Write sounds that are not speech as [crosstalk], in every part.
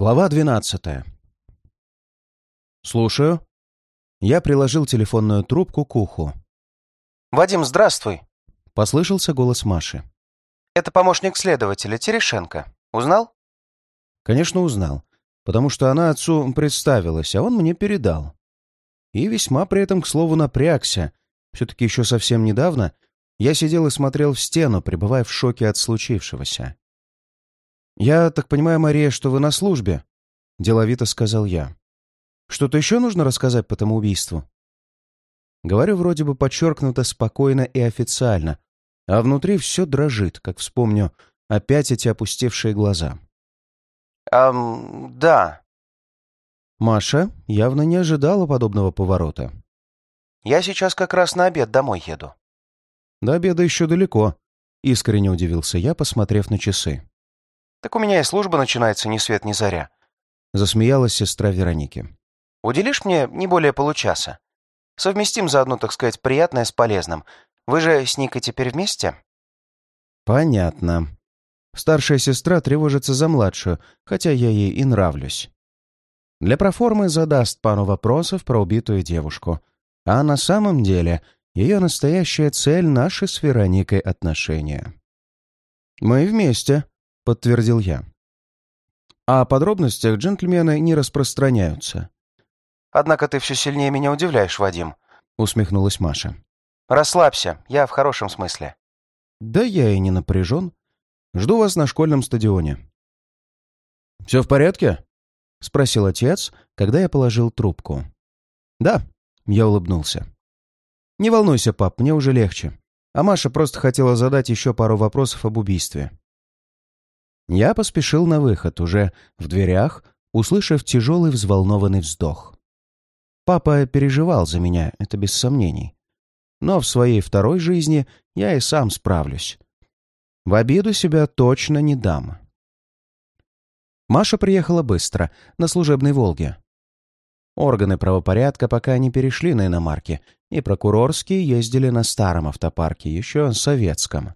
Глава двенадцатая. «Слушаю». Я приложил телефонную трубку к уху. «Вадим, здравствуй!» — послышался голос Маши. «Это помощник следователя Терешенко. Узнал?» Конечно, узнал, потому что она отцу представилась, а он мне передал. И весьма при этом, к слову, напрягся. Все-таки еще совсем недавно я сидел и смотрел в стену, пребывая в шоке от случившегося. «Я так понимаю, Мария, что вы на службе?» — деловито сказал я. «Что-то еще нужно рассказать по тому убийству?» Говорю вроде бы подчеркнуто спокойно и официально, а внутри все дрожит, как вспомню опять эти опустевшие глаза. «Эм, да». Маша явно не ожидала подобного поворота. «Я сейчас как раз на обед домой еду». «До обеда еще далеко», — искренне удивился я, посмотрев на часы. «Так у меня и служба начинается ни свет ни заря», — засмеялась сестра Вероники. «Уделишь мне не более получаса? Совместим заодно, так сказать, приятное с полезным. Вы же с Никой теперь вместе?» «Понятно. Старшая сестра тревожится за младшую, хотя я ей и нравлюсь. Для проформы задаст пару вопросов про убитую девушку. А на самом деле ее настоящая цель — наши с Вероникой отношения. «Мы вместе», подтвердил я. О подробностях джентльмены не распространяются. «Однако ты все сильнее меня удивляешь, Вадим», — усмехнулась Маша. «Расслабься, я в хорошем смысле». «Да я и не напряжен. Жду вас на школьном стадионе». «Все в порядке?» — спросил отец, когда я положил трубку. «Да», — я улыбнулся. «Не волнуйся, пап, мне уже легче. А Маша просто хотела задать еще пару вопросов об убийстве». Я поспешил на выход, уже в дверях, услышав тяжелый взволнованный вздох. Папа переживал за меня, это без сомнений. Но в своей второй жизни я и сам справлюсь. В обиду себя точно не дам. Маша приехала быстро, на служебной «Волге». Органы правопорядка пока не перешли на иномарки, и прокурорские ездили на старом автопарке, еще советском.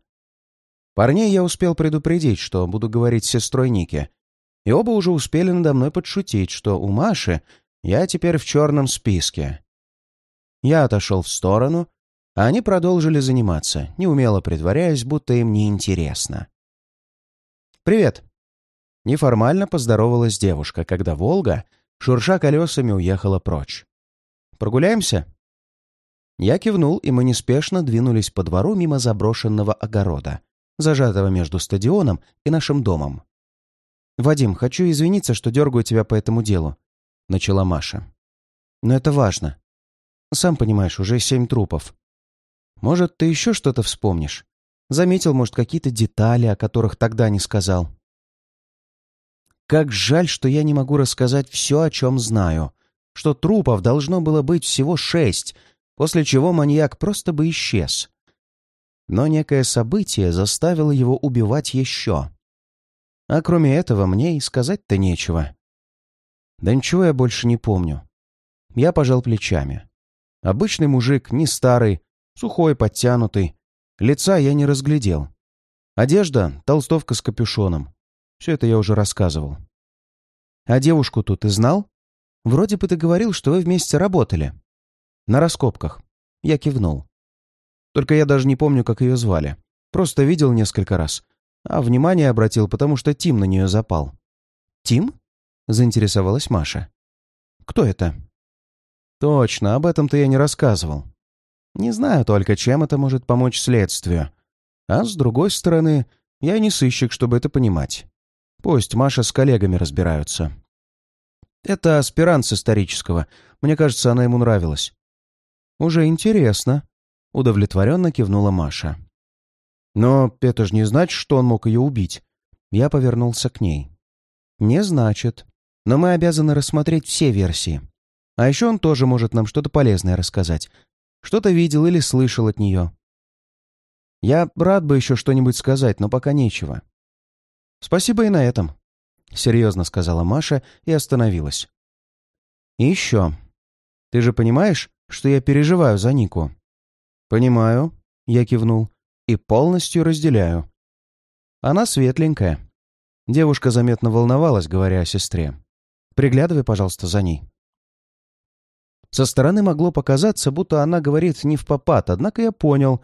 Парней я успел предупредить, что буду говорить с сестрой Ники. И оба уже успели надо мной подшутить, что у Маши я теперь в черном списке. Я отошел в сторону, а они продолжили заниматься, неумело притворяясь, будто им неинтересно. «Привет!» Неформально поздоровалась девушка, когда «Волга», шурша колесами, уехала прочь. «Прогуляемся?» Я кивнул, и мы неспешно двинулись по двору мимо заброшенного огорода — зажатого между стадионом и нашим домом. «Вадим, хочу извиниться, что дергаю тебя по этому делу», — начала Маша. «Но это важно. Сам понимаешь, уже семь трупов. Может, ты еще что-то вспомнишь? Заметил, может, какие-то детали, о которых тогда не сказал?» «Как жаль, что я не могу рассказать все, о чем знаю. Что трупов должно было быть всего шесть, после чего маньяк просто бы исчез но некое событие заставило его убивать еще. А кроме этого мне и сказать-то нечего. Да ничего я больше не помню. Я пожал плечами. Обычный мужик, не старый, сухой, подтянутый. Лица я не разглядел. Одежда — толстовка с капюшоном. Все это я уже рассказывал. А девушку тут ты знал? Вроде бы ты говорил, что вы вместе работали. На раскопках. Я кивнул. Только я даже не помню, как ее звали. Просто видел несколько раз. А внимание обратил, потому что Тим на нее запал. «Тим?» — заинтересовалась Маша. «Кто это?» «Точно, об этом-то я не рассказывал. Не знаю только, чем это может помочь следствию. А с другой стороны, я не сыщик, чтобы это понимать. Пусть Маша с коллегами разбираются. Это аспирант с исторического. Мне кажется, она ему нравилась. Уже интересно. Удовлетворенно кивнула Маша. «Но это же не значит, что он мог ее убить». Я повернулся к ней. «Не значит. Но мы обязаны рассмотреть все версии. А еще он тоже может нам что-то полезное рассказать. Что-то видел или слышал от нее. Я рад бы еще что-нибудь сказать, но пока нечего». «Спасибо и на этом», — серьезно сказала Маша и остановилась. «И еще. Ты же понимаешь, что я переживаю за Нику?» «Понимаю», — я кивнул, — «и полностью разделяю. Она светленькая. Девушка заметно волновалась, говоря о сестре. «Приглядывай, пожалуйста, за ней». Со стороны могло показаться, будто она говорит не в попад, однако я понял,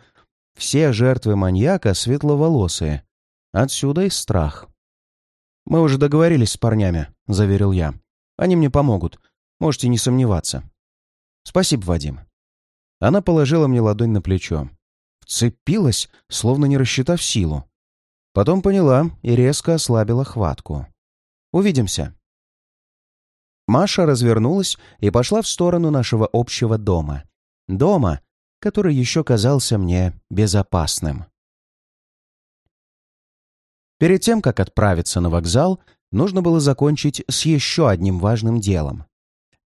все жертвы маньяка светловолосые. Отсюда и страх. «Мы уже договорились с парнями», — заверил я. «Они мне помогут. Можете не сомневаться». «Спасибо, Вадим». Она положила мне ладонь на плечо. Вцепилась, словно не рассчитав силу. Потом поняла и резко ослабила хватку. «Увидимся». Маша развернулась и пошла в сторону нашего общего дома. Дома, который еще казался мне безопасным. Перед тем, как отправиться на вокзал, нужно было закончить с еще одним важным делом.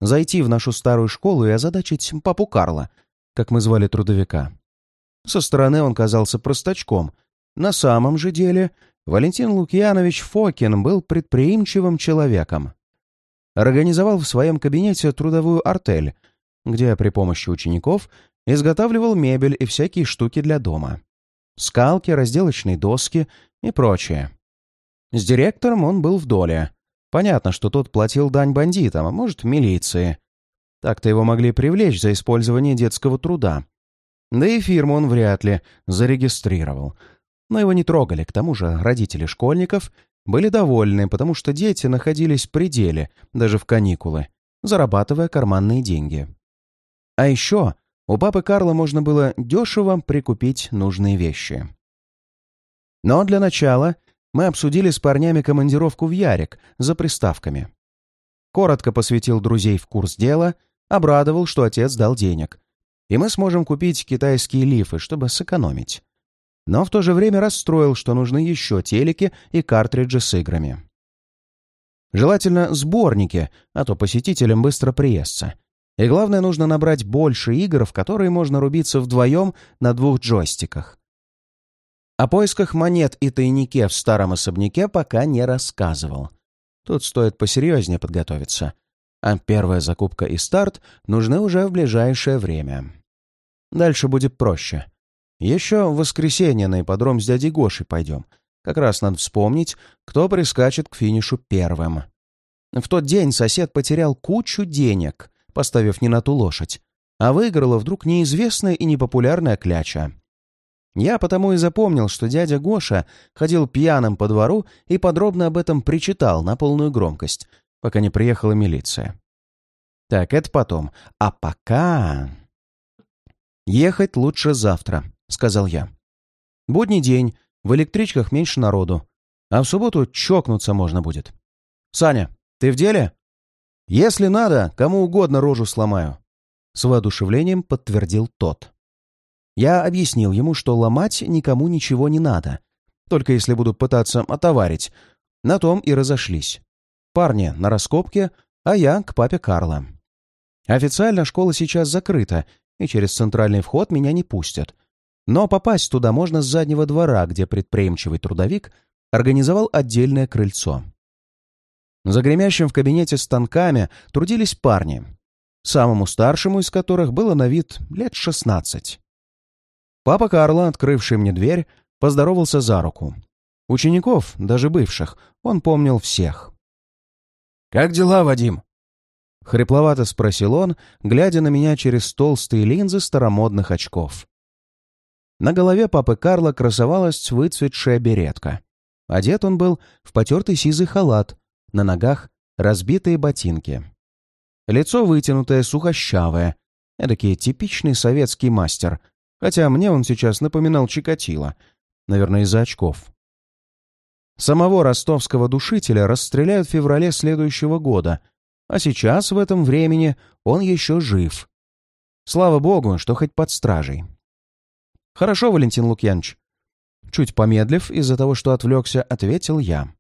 Зайти в нашу старую школу и озадачить папу Карла, как мы звали трудовика. Со стороны он казался простачком. На самом же деле Валентин Лукьянович Фокин был предприимчивым человеком. Организовал в своем кабинете трудовую артель, где при помощи учеников изготавливал мебель и всякие штуки для дома. Скалки, разделочные доски и прочее. С директором он был в доле. Понятно, что тот платил дань бандитам, а может, милиции. Так-то его могли привлечь за использование детского труда. Да и фирму он вряд ли зарегистрировал. Но его не трогали, к тому же родители школьников были довольны, потому что дети находились в пределе, даже в каникулы, зарабатывая карманные деньги. А еще у папы Карла можно было дешево прикупить нужные вещи. Но для начала мы обсудили с парнями командировку в Ярик за приставками. Коротко посвятил друзей в курс дела, обрадовал, что отец дал денег, и мы сможем купить китайские лифы, чтобы сэкономить. Но в то же время расстроил, что нужны еще телеки и картриджи с играми. Желательно сборники, а то посетителям быстро приестся. И главное, нужно набрать больше игр, в которые можно рубиться вдвоем на двух джойстиках. О поисках монет и тайнике в старом особняке пока не рассказывал. Тут стоит посерьезнее подготовиться. А первая закупка и старт нужны уже в ближайшее время. Дальше будет проще. Еще в воскресенье на ипподром с дядей Гошей пойдем. Как раз надо вспомнить, кто прискачет к финишу первым. В тот день сосед потерял кучу денег, поставив не на ту лошадь, а выиграла вдруг неизвестная и непопулярная кляча. Я потому и запомнил, что дядя Гоша ходил пьяным по двору и подробно об этом причитал на полную громкость, пока не приехала милиция. Так, это потом. А пока... «Ехать лучше завтра», — сказал я. «Будний день, в электричках меньше народу, а в субботу чокнуться можно будет. Саня, ты в деле?» «Если надо, кому угодно рожу сломаю», — с воодушевлением подтвердил тот. Я объяснил ему, что ломать никому ничего не надо, только если буду пытаться отоварить. На том и разошлись. Парни на раскопке, а я к папе Карла. Официально школа сейчас закрыта, и через центральный вход меня не пустят. Но попасть туда можно с заднего двора, где предприимчивый трудовик организовал отдельное крыльцо. За гремящим в кабинете станками трудились парни, самому старшему из которых было на вид лет шестнадцать. Папа Карла, открывший мне дверь, поздоровался за руку. Учеников, даже бывших, он помнил всех. «Как дела, Вадим?» Хрипловато спросил он, глядя на меня через толстые линзы старомодных очков. На голове папы Карла красовалась выцветшая беретка. Одет он был в потертый сизый халат, на ногах разбитые ботинки. Лицо вытянутое, сухощавое, эдакий типичный советский мастер, хотя мне он сейчас напоминал Чикатило, наверное, из-за очков. Самого ростовского душителя расстреляют в феврале следующего года, а сейчас, в этом времени, он еще жив. Слава богу, что хоть под стражей. «Хорошо, Валентин Лукьянович». Чуть помедлив, из-за того, что отвлекся, ответил я.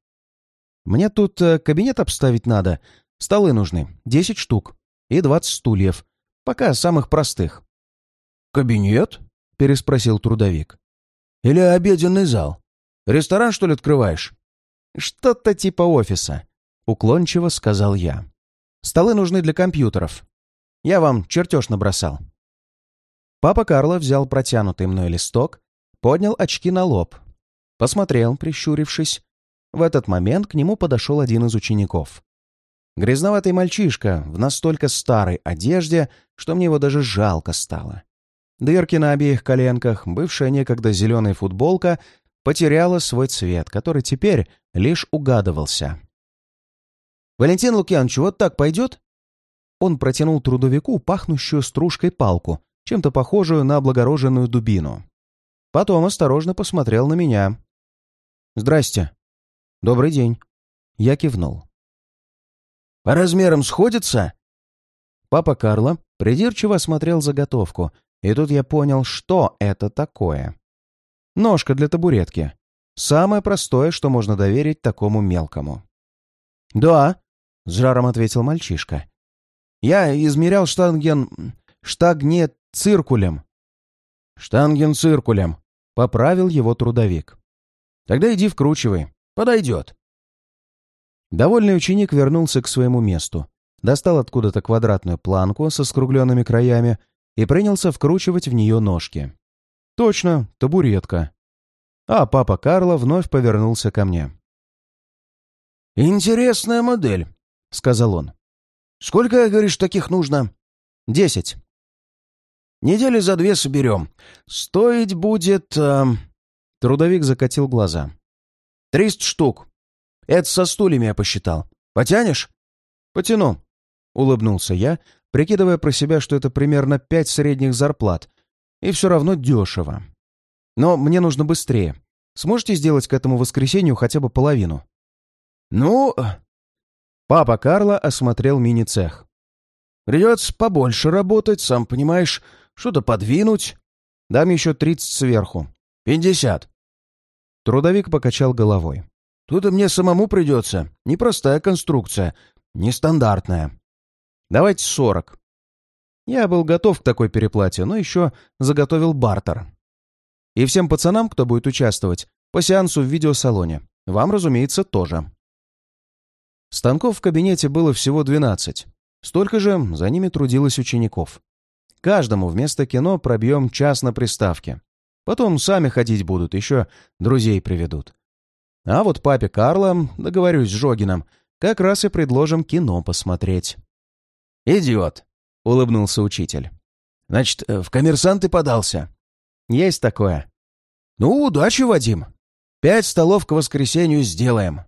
«Мне тут э, кабинет обставить надо. Столы нужны. Десять штук. И двадцать стульев. Пока самых простых». «Кабинет?» переспросил трудовик. «Или обеденный зал? Ресторан, что ли, открываешь?» «Что-то типа офиса», — уклончиво сказал я. «Столы нужны для компьютеров. Я вам чертеж набросал». Папа Карло взял протянутый мной листок, поднял очки на лоб, посмотрел, прищурившись, В этот момент к нему подошел один из учеников. Грязноватый мальчишка в настолько старой одежде, что мне его даже жалко стало. Дырки на обеих коленках, бывшая некогда зеленая футболка, потеряла свой цвет, который теперь лишь угадывался. «Валентин Лукьянович, вот так пойдет?» Он протянул трудовику пахнущую стружкой палку, чем-то похожую на облагороженную дубину. Потом осторожно посмотрел на меня. «Здрасте». «Добрый день». Я кивнул. «По размерам сходится?» Папа Карло придирчиво осмотрел заготовку, и тут я понял, что это такое. Ножка для табуретки. Самое простое, что можно доверить такому мелкому. «Да», — с жаром ответил мальчишка. «Я измерял штанген... штагне циркулем». «Штанген циркулем», — поправил его трудовик. «Тогда иди вкручивай. Подойдет». Довольный ученик вернулся к своему месту, достал откуда-то квадратную планку со скругленными краями и принялся вкручивать в нее ножки. Точно, табуретка. А папа Карло вновь повернулся ко мне. «Интересная модель», — сказал он. «Сколько, говоришь, таких нужно?» «Десять». «Недели за две соберем. Стоить будет...» э... Трудовик закатил глаза. «Триста штук. Это со стульями я посчитал. Потянешь?» «Потяну», — улыбнулся я, прикидывая про себя, что это примерно пять средних зарплат, и все равно дешево. Но мне нужно быстрее. Сможете сделать к этому воскресенью хотя бы половину?» «Ну...» Папа Карло осмотрел мини-цех. «Придется побольше работать, сам понимаешь, что-то подвинуть. Дам еще тридцать сверху. Пятьдесят». Трудовик покачал головой. Тут и мне самому придется. Непростая конструкция. Нестандартная. Давайте сорок. Я был готов к такой переплате, но еще заготовил бартер. И всем пацанам, кто будет участвовать, по сеансу в видеосалоне. Вам, разумеется, тоже. Станков в кабинете было всего 12. Столько же за ними трудилось учеников. Каждому вместо кино пробьем час на приставке. Потом сами ходить будут, еще друзей приведут. А вот папе Карло, договорюсь с Жогином, как раз и предложим кино посмотреть. «Идиот!» — улыбнулся учитель. «Значит, э, в коммерсанты подался?» «Есть такое». «Ну, удачи, Вадим. Пять столов к воскресенью сделаем».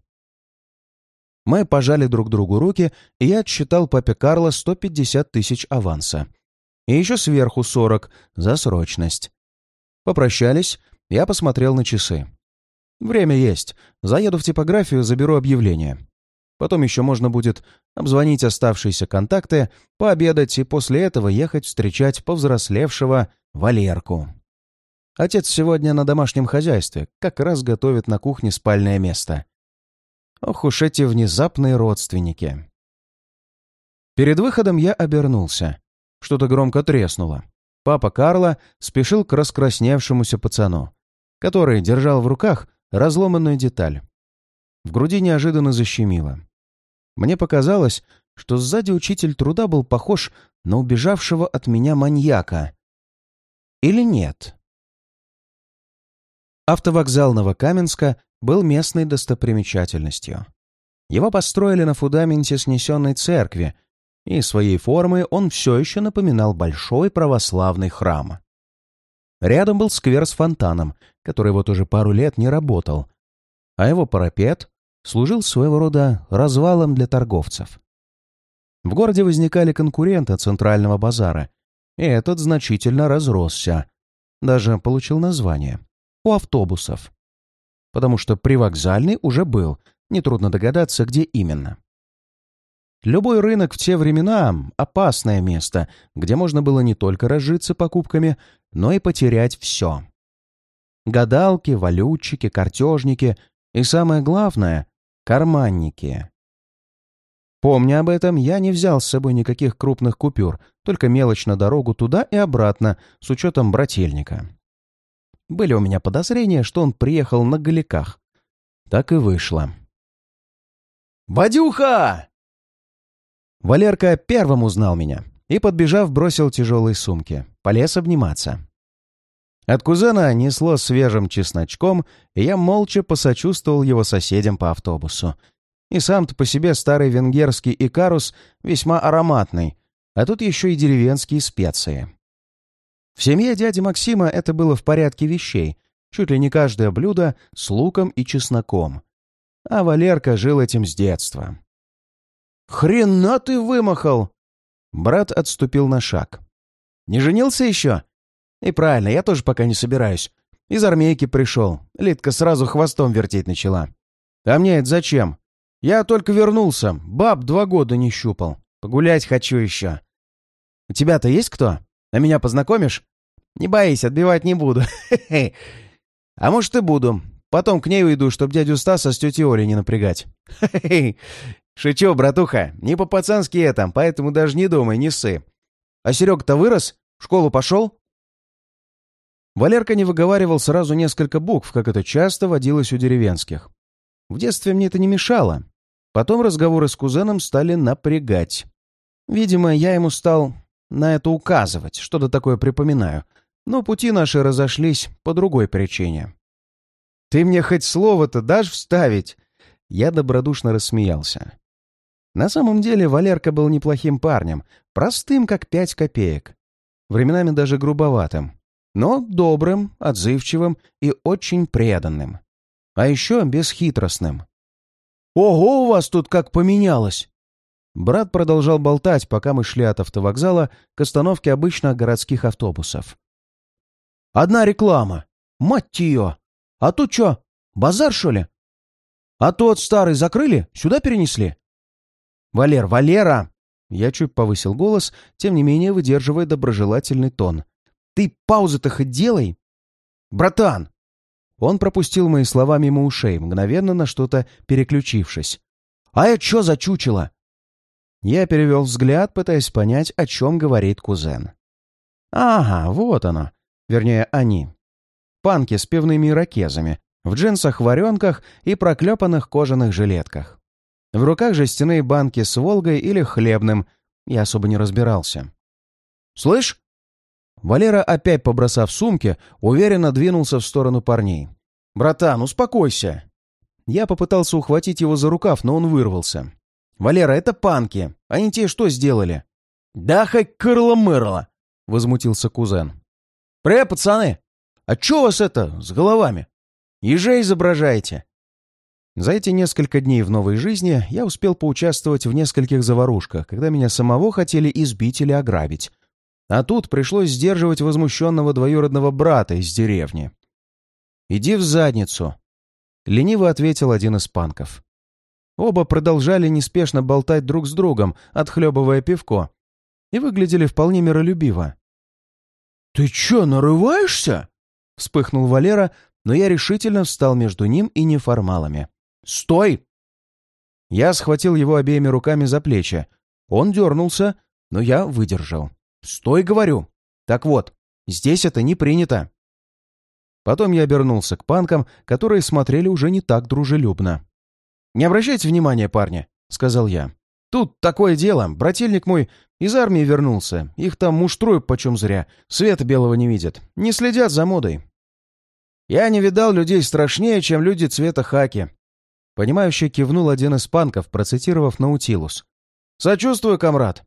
Мы пожали друг другу руки, и я отсчитал папе Карло 150 тысяч аванса. И еще сверху 40 за срочность. Попрощались, я посмотрел на часы. Время есть. Заеду в типографию, заберу объявление. Потом еще можно будет обзвонить оставшиеся контакты, пообедать и после этого ехать встречать повзрослевшего Валерку. Отец сегодня на домашнем хозяйстве, как раз готовит на кухне спальное место. Ох уж эти внезапные родственники. Перед выходом я обернулся. Что-то громко треснуло. Папа Карла спешил к раскрасневшемуся пацану, который держал в руках разломанную деталь. В груди неожиданно защемило. Мне показалось, что сзади учитель труда был похож на убежавшего от меня маньяка. Или нет? Автовокзал Новокаменска был местной достопримечательностью. Его построили на фундаменте снесенной церкви, и своей формой он все еще напоминал большой православный храм. Рядом был сквер с фонтаном, который вот уже пару лет не работал, а его парапет служил своего рода развалом для торговцев. В городе возникали конкуренты центрального базара, и этот значительно разросся, даже получил название — у автобусов. Потому что привокзальный уже был, нетрудно догадаться, где именно. Любой рынок в те времена — опасное место, где можно было не только разжиться покупками, но и потерять все. Гадалки, валютчики, картежники и, самое главное, карманники. Помня об этом, я не взял с собой никаких крупных купюр, только мелочь на дорогу туда и обратно, с учетом брательника. Были у меня подозрения, что он приехал на голиках. Так и вышло. «Вадюха!» Валерка первым узнал меня и, подбежав, бросил тяжелые сумки. Полез обниматься. От кузена несло свежим чесночком, и я молча посочувствовал его соседям по автобусу. И сам-то по себе старый венгерский икарус весьма ароматный, а тут еще и деревенские специи. В семье дяди Максима это было в порядке вещей, чуть ли не каждое блюдо с луком и чесноком. А Валерка жил этим с детства. «Хрена ты вымахал!» Брат отступил на шаг. «Не женился еще?» «И правильно, я тоже пока не собираюсь. Из армейки пришел. Литка сразу хвостом вертеть начала. А мне это зачем? Я только вернулся. Баб два года не щупал. Погулять хочу еще. У тебя-то есть кто? А меня познакомишь? Не боись, отбивать не буду. [laughs] А может и буду. Потом к ней уйду, чтобы дядю Стаса с тетей Олей не напрягать. [laughs] Шучу, братуха. Не по-пацански это, поэтому даже не думай, не ссы. А Серега-то вырос? В школу пошел? Валерка не выговаривал сразу несколько букв, как это часто водилось у деревенских. В детстве мне это не мешало. Потом разговоры с кузеном стали напрягать. Видимо, я ему стал на это указывать, что-то такое припоминаю. Но пути наши разошлись по другой причине. «Ты мне хоть слово-то дашь вставить?» Я добродушно рассмеялся. На самом деле Валерка был неплохим парнем, простым, как пять копеек. Временами даже грубоватым но добрым, отзывчивым и очень преданным. А еще бесхитростным. «Ого, у вас тут как поменялось!» Брат продолжал болтать, пока мы шли от автовокзала к остановке обычных городских автобусов. «Одна реклама! Мать ее! А тут что, базар, что ли? А тот старый закрыли? Сюда перенесли?» «Валер, Валера!» Я чуть повысил голос, тем не менее выдерживая доброжелательный тон. Ты паузы-то хоть делай. Братан! Он пропустил мои слова мимо ушей, мгновенно на что-то переключившись. «А это что за чучело?» Я перевел взгляд, пытаясь понять, о чем говорит кузен. «Ага, вот оно. Вернее, они. Панки с пивными ирокезами, в джинсах-варенках и проклепанных кожаных жилетках. В руках жестяные банки с Волгой или хлебным. Я особо не разбирался. «Слышь, Валера, опять побросав сумки, уверенно двинулся в сторону парней. «Братан, успокойся!» Я попытался ухватить его за рукав, но он вырвался. «Валера, это панки! Они тебе что сделали?» «Да хоть кырло-мырло!» — возмутился кузен. «Привет, пацаны! А чё у вас это с головами? Ежей изображаете?» За эти несколько дней в новой жизни я успел поучаствовать в нескольких заварушках, когда меня самого хотели избить или ограбить, а тут пришлось сдерживать возмущенного двоюродного брата из деревни. «Иди в задницу», — лениво ответил один из панков. Оба продолжали неспешно болтать друг с другом, отхлебывая пивко, и выглядели вполне миролюбиво. «Ты чё, нарываешься?» — вспыхнул Валера, но я решительно встал между ним и неформалами. «Стой!» Я схватил его обеими руками за плечи. Он дернулся, но я выдержал. «Стой, говорю! Так вот, здесь это не принято!» Потом я обернулся к панкам, которые смотрели уже не так дружелюбно. «Не обращайте внимания, парни», — сказал я. «Тут такое дело. Брательник мой из армии вернулся. Их там муштруют почем зря. Света белого не видят. Не следят за модой». «Я не видал людей страшнее, чем люди цвета хаки». Понимающе кивнул один из панков, процитировав Наутилус. «Сочувствую, комрад».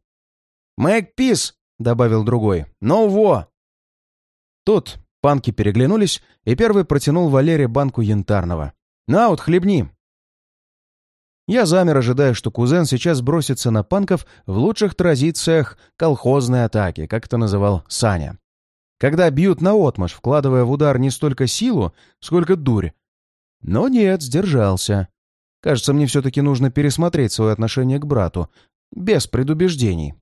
«Мэг Пис — добавил другой. «Ну во!» Тут панки переглянулись, и первый протянул Валере банку янтарного. «На вот, хлебни!» Я замер, ожидая, что кузен сейчас бросится на панков в лучших традициях колхозной атаки, как это называл Саня. Когда бьют наотмашь, вкладывая в удар не столько силу, сколько дурь. Но нет, сдержался. Кажется, мне все-таки нужно пересмотреть свое отношение к брату, без предубеждений.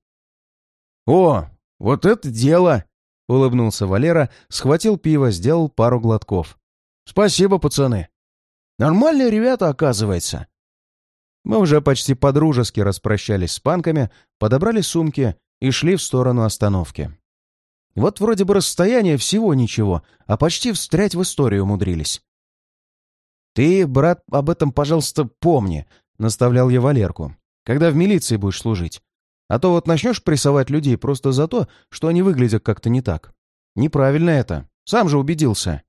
«О, вот это дело!» — улыбнулся Валера, схватил пиво, сделал пару глотков. «Спасибо, пацаны. Нормальные ребята, оказывается». Мы уже почти подружески распрощались с панками, подобрали сумки и шли в сторону остановки. Вот вроде бы расстояние всего ничего, а почти встрять в историю умудрились. «Ты, брат, об этом, пожалуйста, помни», — наставлял я Валерку, «когда в милиции будешь служить. А то вот начнешь прессовать людей просто за то, что они выглядят как-то не так. Неправильно это. Сам же убедился».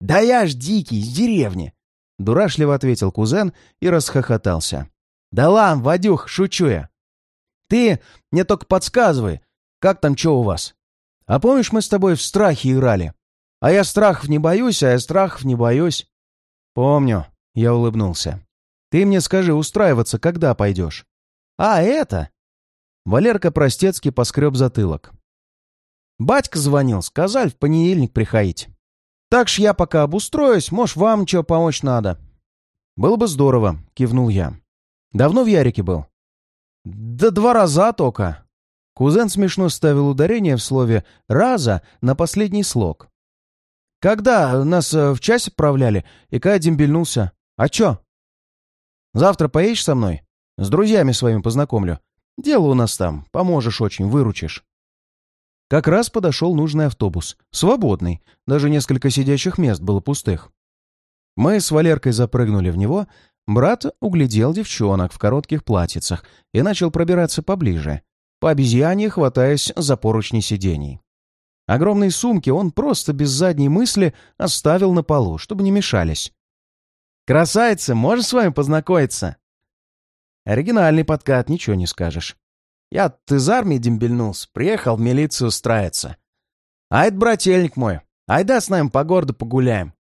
«Да я ж дикий, из деревни!» Дурашливо ответил кузен и расхохотался. «Да ладно, Вадюх, шучу я. Ты мне только подсказывай, как там что у вас? А помнишь, мы с тобой в страхе играли? А я страхов не боюсь, а я страхов не боюсь». «Помню», — я улыбнулся. «Ты мне скажи, устраиваться когда пойдешь?» «А, это?» Валерка простецкий поскреб затылок. «Батька звонил, сказали в понедельник приходить. Так ж я пока обустроюсь, может, вам что помочь надо». «Было бы здорово», — кивнул я. «Давно в Ярике был?» «Да два раза только». Кузен смешно ставил ударение в слове «раза» на последний слог. «Когда нас э, в час отправляли, и когда дембельнулся. А чё?» «Завтра поедешь со мной? С друзьями своими познакомлю. Дело у нас там, поможешь очень, выручишь». Как раз подошел нужный автобус. Свободный. Даже несколько сидящих мест было пустых. Мы с Валеркой запрыгнули в него. Брат углядел девчонок в коротких платьицах и начал пробираться поближе, по обезьяне хватаясь за поручни сидений. Огромные сумки он просто без задней мысли оставил на полу, чтобы не мешались. «Красавица, можешь с вами познакомиться?» Оригинальный подкат, ничего не скажешь. Я ты из армии дембельнулся, приехал в милицию устраиваться. А это брательник мой. Айда с нами по городу погуляем.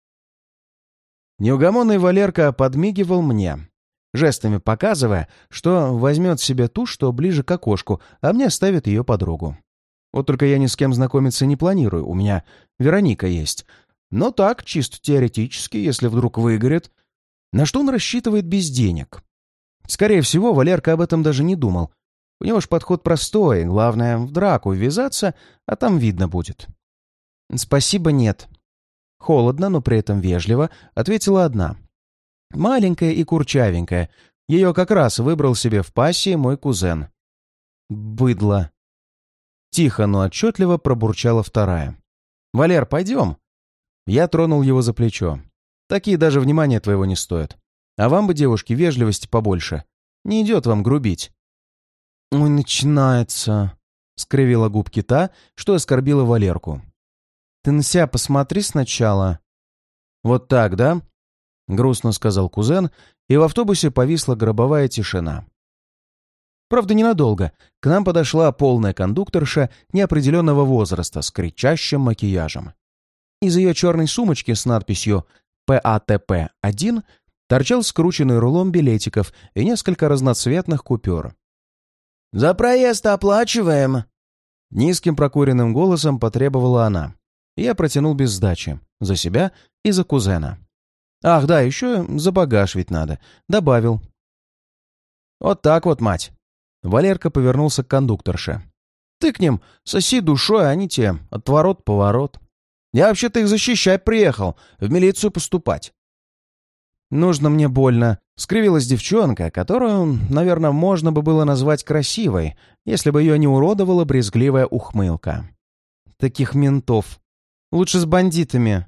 Неугомонный Валерка подмигивал мне, жестами показывая, что возьмет себе ту, что ближе к окошку, а мне оставит ее подругу. Вот только я ни с кем знакомиться не планирую, у меня Вероника есть. Но так, чисто теоретически, если вдруг выгорит. На что он рассчитывает без денег? Скорее всего, Валерка об этом даже не думал, у него ж подход простой, главное в драку ввязаться, а там видно будет. «Спасибо, нет». Холодно, но при этом вежливо, ответила одна. Маленькая и курчавенькая. Ее как раз выбрал себе в пассии мой кузен. «Быдло». Тихо, но отчетливо пробурчала вторая. «Валер, пойдем». Я тронул его за плечо. Такие даже внимания твоего не стоят. А вам бы, девушки, вежливости побольше. Не идет вам грубить. «Ой, начинается», — скривила губки та, что оскорбила Валерку. «Ты на себя посмотри сначала». «Вот так, да?» — грустно сказал кузен, и в автобусе повисла гробовая тишина. Правда, ненадолго. К нам подошла полная кондукторша неопределенного возраста с кричащим макияжем. Из ее черной сумочки с надписью «ПАТП-1» торчал скрученный рулон билетиков и несколько разноцветных купюр. «За проезд оплачиваем!» Низким прокуренным голосом потребовала она. Я протянул без сдачи. За себя и за кузена. Ах, да, еще за багаж ведь надо. Добавил. Вот так вот, мать. Валерка повернулся к кондукторше. Ты к ним соси душой, а они те отворот-поворот. Я вообще-то их защищать приехал, в милицию поступать. Нужно мне больно. Скривилась девчонка, которую, наверное, можно бы было назвать красивой, если бы ее не уродовала брезгливая ухмылка. Таких ментов. Лучше с бандитами.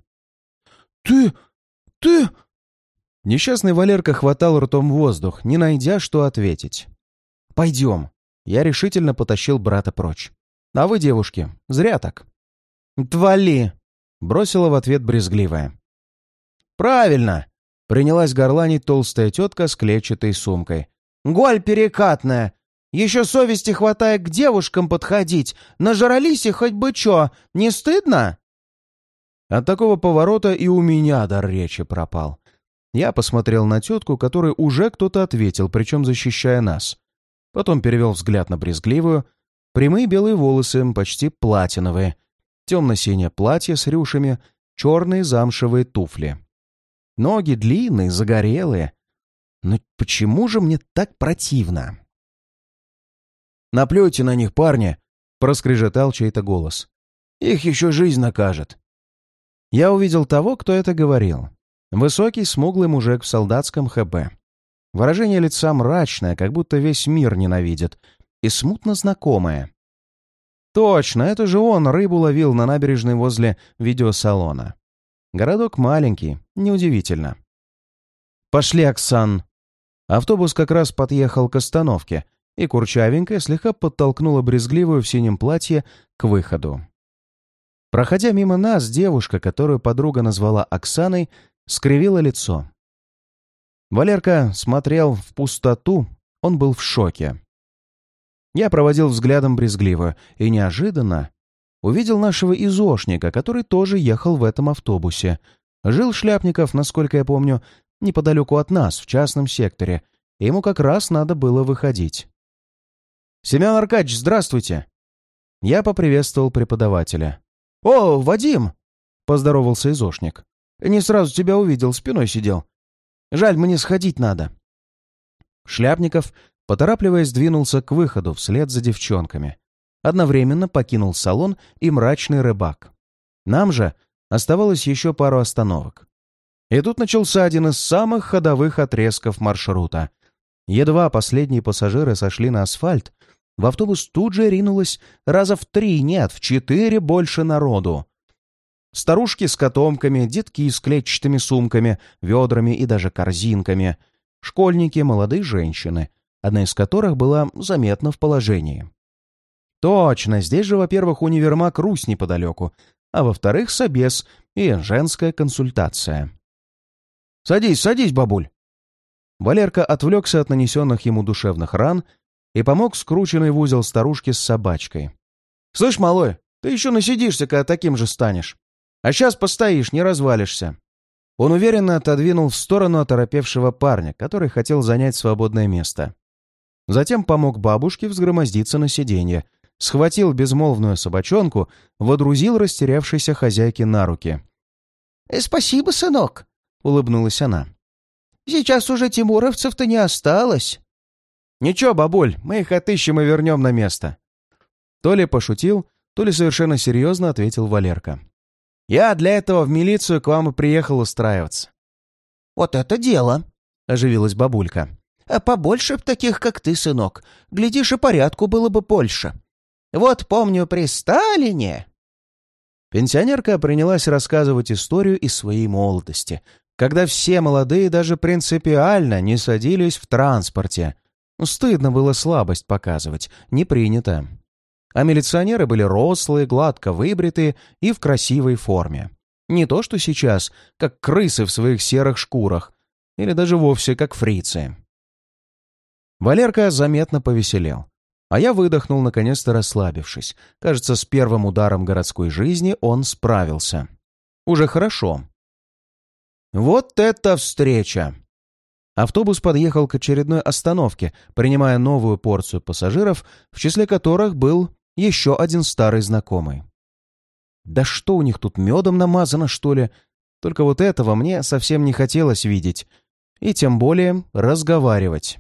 «Ты... ты...» Несчастный Валерка хватал ртом воздух, не найдя, что ответить. «Пойдем». Я решительно потащил брата прочь. «А вы, девушки, зря так». «Твали!» — бросила в ответ брезгливая. «Правильно!» Принялась горланить толстая тетка с клетчатой сумкой. «Голь перекатная! Еще совести хватает к девушкам подходить! Нажрались и хоть бы чё! Не стыдно?» От такого поворота и у меня дар речи пропал. Я посмотрел на тетку, которой уже кто-то ответил, причем защищая нас. Потом перевел взгляд на брезгливую. Прямые белые волосы, почти платиновые. Темно-синее платье с рюшами, черные замшевые туфли. Ноги длинные, загорелые. Но почему же мне так противно? «Наплюйте на них, парни!» — проскрежетал чей-то голос. «Их еще жизнь накажет!» Я увидел того, кто это говорил. Высокий, смуглый мужик в солдатском ХБ. Выражение лица мрачное, как будто весь мир ненавидит, и смутно знакомое. Точно, это же он рыбу ловил на набережной возле видеосалона. Городок маленький, неудивительно. «Пошли, Оксан!» Автобус как раз подъехал к остановке, и Курчавенькая слегка подтолкнула брезгливую в синем платье к выходу. Проходя мимо нас, девушка, которую подруга назвала Оксаной, скривила лицо. Валерка смотрел в пустоту, он был в шоке. Я проводил взглядом брезгливо и неожиданно увидел нашего изошника, который тоже ехал в этом автобусе. Жил Шляпников, насколько я помню, неподалеку от нас, в частном секторе, ему как раз надо было выходить. «Семен Аркадьевич, здравствуйте!» Я поприветствовал преподавателя. «О, Вадим!» — поздоровался изошник. «Не сразу тебя увидел, спиной сидел. Жаль, мне сходить надо». Шляпников, поторапливаясь, двинулся к выходу вслед за девчонками. Одновременно покинул салон и мрачный рыбак. Нам же оставалось еще пару остановок. И тут начался один из самых ходовых отрезков маршрута. Едва последние пассажиры сошли на асфальт, в автобус тут же ринулось раза в три, нет, в четыре больше народу. Старушки с котомками, детки с клетчатыми сумками, ведрами и даже корзинками, школьники, молодые женщины, одна из которых была заметна в положении. Точно, здесь же, во-первых, универмаг Русь неподалеку, а во-вторых, собес и женская консультация. «Садись, садись, бабуль!» Валерка отвлекся от нанесенных ему душевных ран и помог скрученной в узел старушке с собачкой. «Слышь, малой, ты еще насидишься, когда таким же станешь. А сейчас постоишь, не развалишься». Он уверенно отодвинул в сторону оторопевшего парня, который хотел занять свободное место. Затем помог бабушке взгромоздиться на сиденье, схватил безмолвную собачонку, водрузил растерявшейся хозяйке на руки. «Э, «Спасибо, сынок», — улыбнулась она. «Сейчас уже тимуровцев-то не осталось». «Ничего, бабуль, мы их отыщем и вернем на место». То ли пошутил, то ли совершенно серьезно ответил Валерка. «Я для этого в милицию к вам и приехал устраиваться». «Вот это дело!» — оживилась бабулька. «А побольше б таких, как ты, сынок. Глядишь, и порядку было бы больше. Вот помню при Сталине...» Пенсионерка принялась рассказывать историю из своей молодости, когда все молодые даже принципиально не садились в транспорте. Ну, стыдно было слабость показывать, не принято. А милиционеры были рослые, гладко выбритые и в красивой форме. Не то что сейчас, как крысы в своих серых шкурах, или даже вовсе как фрицы. Валерка заметно повеселел. А я выдохнул, наконец-то расслабившись. Кажется, с первым ударом городской жизни он справился. Уже хорошо. Вот это встреча! Автобус подъехал к очередной остановке, принимая новую порцию пассажиров, в числе которых был еще один старый знакомый. Да что у них тут медом намазано, что ли? Только вот этого мне совсем не хотелось видеть. И тем более разговаривать.